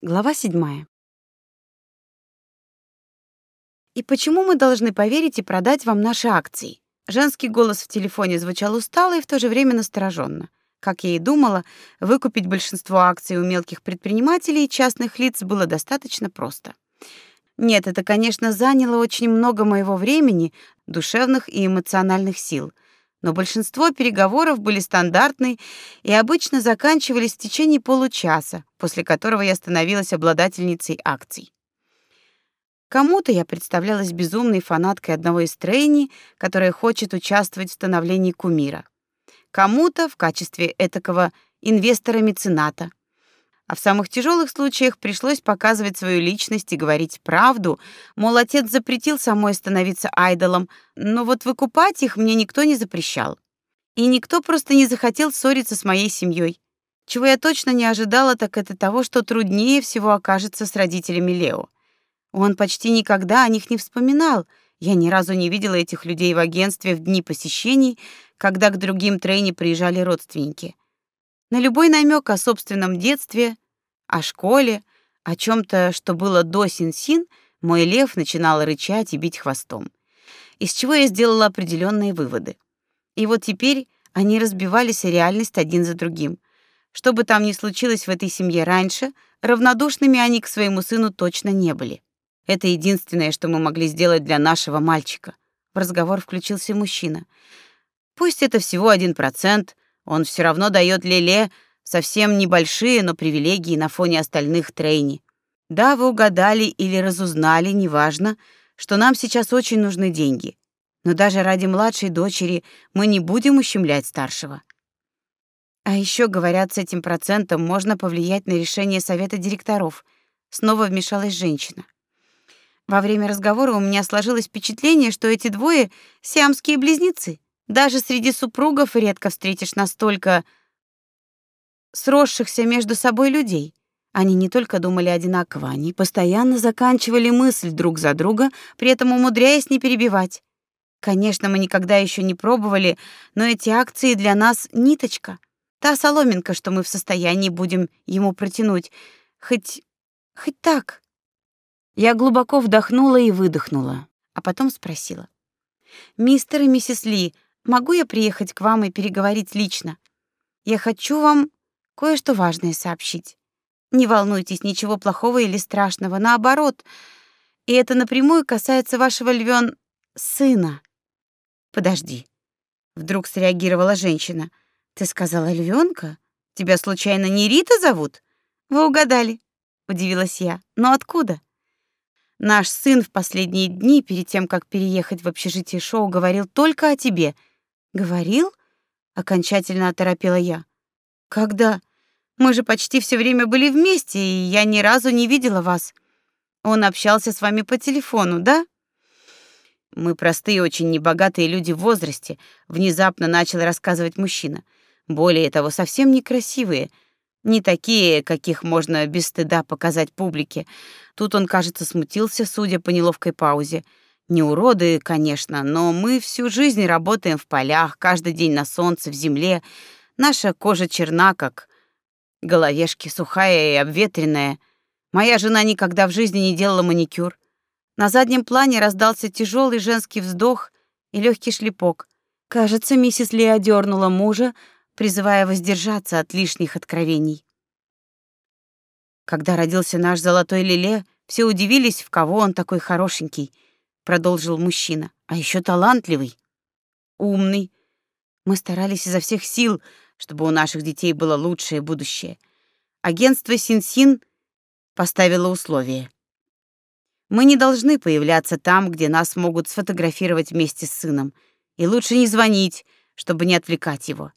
Глава седьмая. И почему мы должны поверить и продать вам наши акции? Женский голос в телефоне звучал устало и в то же время настороженно. Как я и думала, выкупить большинство акций у мелких предпринимателей и частных лиц было достаточно просто. Нет, это, конечно, заняло очень много моего времени, душевных и эмоциональных сил — но большинство переговоров были стандартны и обычно заканчивались в течение получаса, после которого я становилась обладательницей акций. Кому-то я представлялась безумной фанаткой одного из трейни, которая хочет участвовать в становлении кумира. Кому-то в качестве этакого инвестора-мецената, а в самых тяжелых случаях пришлось показывать свою личность и говорить правду, мол, отец запретил самой становиться айдолом, но вот выкупать их мне никто не запрещал. И никто просто не захотел ссориться с моей семьей. Чего я точно не ожидала, так это того, что труднее всего окажется с родителями Лео. Он почти никогда о них не вспоминал. Я ни разу не видела этих людей в агентстве в дни посещений, когда к другим трейни приезжали родственники. На любой намек о собственном детстве, о школе, о чем то что было до Син-Син, мой лев начинал рычать и бить хвостом. Из чего я сделала определенные выводы. И вот теперь они разбивались о реальность один за другим. Что бы там ни случилось в этой семье раньше, равнодушными они к своему сыну точно не были. Это единственное, что мы могли сделать для нашего мальчика. В разговор включился мужчина. Пусть это всего один процент, он все равно дает Леле совсем небольшие, но привилегии на фоне остальных трейни. Да, вы угадали или разузнали, неважно, что нам сейчас очень нужны деньги. Но даже ради младшей дочери мы не будем ущемлять старшего. А еще говорят, с этим процентом можно повлиять на решение совета директоров. Снова вмешалась женщина. Во время разговора у меня сложилось впечатление, что эти двое сиамские близнецы. Даже среди супругов редко встретишь настолько сросшихся между собой людей. Они не только думали одинаково, они постоянно заканчивали мысль друг за друга, при этом умудряясь не перебивать. Конечно, мы никогда еще не пробовали, но эти акции для нас ниточка, та соломинка, что мы в состоянии будем ему протянуть, хоть хоть так. Я глубоко вдохнула и выдохнула, а потом спросила: "Мистер и миссис Ли, Могу я приехать к вам и переговорить лично? Я хочу вам кое-что важное сообщить. Не волнуйтесь, ничего плохого или страшного, наоборот. И это напрямую касается вашего львён сына. Подожди. Вдруг среагировала женщина. Ты сказала львёнка? Тебя случайно не Рита зовут? Вы угадали, удивилась я. Но откуда? Наш сын в последние дни, перед тем как переехать в общежитие шоу, говорил только о тебе — Говорил? Окончательно оторопела я. Когда? Мы же почти все время были вместе, и я ни разу не видела вас. Он общался с вами по телефону, да? Мы простые, очень небогатые люди в возрасте, внезапно начал рассказывать мужчина. Более того, совсем некрасивые, не такие, каких можно без стыда показать публике. Тут он, кажется, смутился, судя по неловкой паузе. Не уроды, конечно, но мы всю жизнь работаем в полях, каждый день на солнце, в земле. Наша кожа черна, как головешки, сухая и обветренная. Моя жена никогда в жизни не делала маникюр. На заднем плане раздался тяжелый женский вздох и легкий шлепок. Кажется, миссис Ли одернула мужа, призывая воздержаться от лишних откровений. Когда родился наш золотой лиле, все удивились, в кого он такой хорошенький — продолжил мужчина. А еще талантливый, умный. Мы старались изо всех сил, чтобы у наших детей было лучшее будущее. Агентство Синсин поставило условие. Мы не должны появляться там, где нас могут сфотографировать вместе с сыном, и лучше не звонить, чтобы не отвлекать его.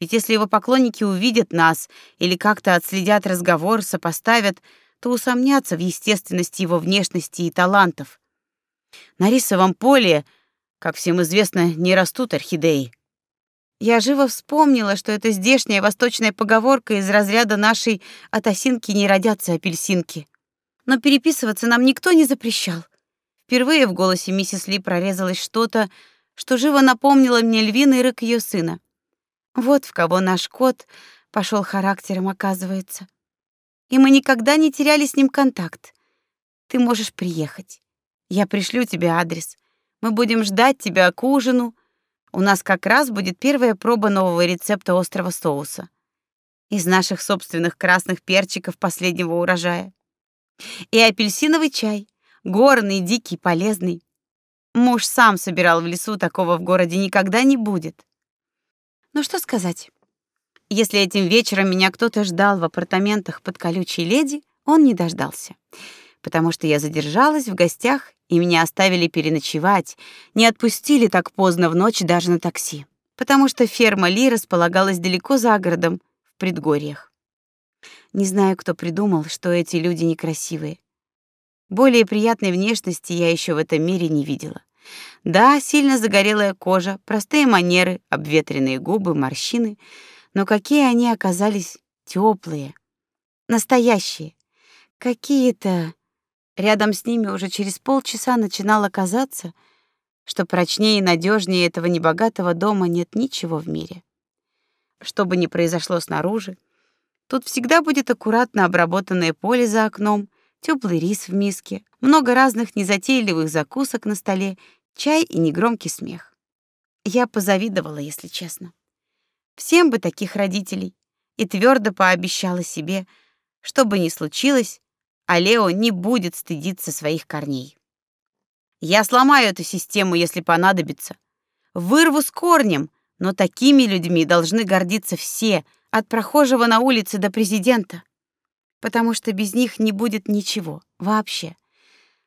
Ведь если его поклонники увидят нас или как-то отследят разговор, сопоставят, то усомнятся в естественности его внешности и талантов. На рисовом поле, как всем известно, не растут орхидеи. Я живо вспомнила, что это здешняя восточная поговорка из разряда нашей «от осинки не родятся апельсинки». Но переписываться нам никто не запрещал. Впервые в голосе миссис Ли прорезалось что-то, что живо напомнило мне львиный рык ее сына. Вот в кого наш кот пошел характером, оказывается. и мы никогда не теряли с ним контакт. Ты можешь приехать. Я пришлю тебе адрес. Мы будем ждать тебя к ужину. У нас как раз будет первая проба нового рецепта острого соуса из наших собственных красных перчиков последнего урожая. И апельсиновый чай, горный, дикий, полезный. Муж сам собирал в лесу, такого в городе никогда не будет. Ну что сказать? Если этим вечером меня кто-то ждал в апартаментах под колючей леди, он не дождался, потому что я задержалась в гостях, и меня оставили переночевать, не отпустили так поздно в ночь даже на такси, потому что ферма Ли располагалась далеко за городом, в предгорьях. Не знаю, кто придумал, что эти люди некрасивые. Более приятной внешности я еще в этом мире не видела. Да, сильно загорелая кожа, простые манеры, обветренные губы, морщины, но какие они оказались теплые, настоящие, какие-то Рядом с ними уже через полчаса начинало казаться, что прочнее и надежнее этого небогатого дома нет ничего в мире. Что бы ни произошло снаружи, тут всегда будет аккуратно обработанное поле за окном, теплый рис в миске, много разных незатейливых закусок на столе, чай и негромкий смех. Я позавидовала, если честно. Всем бы таких родителей, и твердо пообещала себе, что бы ни случилось, а Лео не будет стыдиться своих корней. Я сломаю эту систему, если понадобится. Вырву с корнем, но такими людьми должны гордиться все, от прохожего на улице до президента, потому что без них не будет ничего вообще.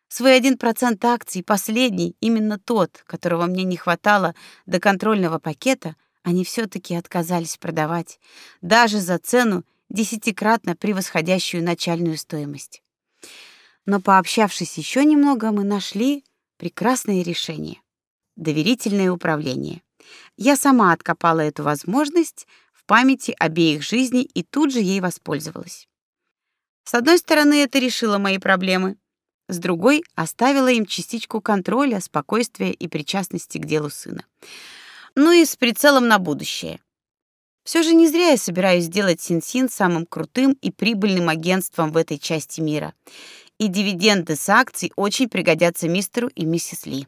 Свой один процент акций, последний, именно тот, которого мне не хватало до контрольного пакета, они все таки отказались продавать, даже за цену, десятикратно превосходящую начальную стоимость но пообщавшись еще немного, мы нашли прекрасное решение доверительное управление. Я сама откопала эту возможность в памяти обеих жизней и тут же ей воспользовалась. С одной стороны, это решило мои проблемы, с другой оставила им частичку контроля, спокойствия и причастности к делу сына. Ну и с прицелом на будущее. Все же не зря я собираюсь сделать Синсин -Син самым крутым и прибыльным агентством в этой части мира и дивиденды с акций очень пригодятся мистеру и миссис Ли.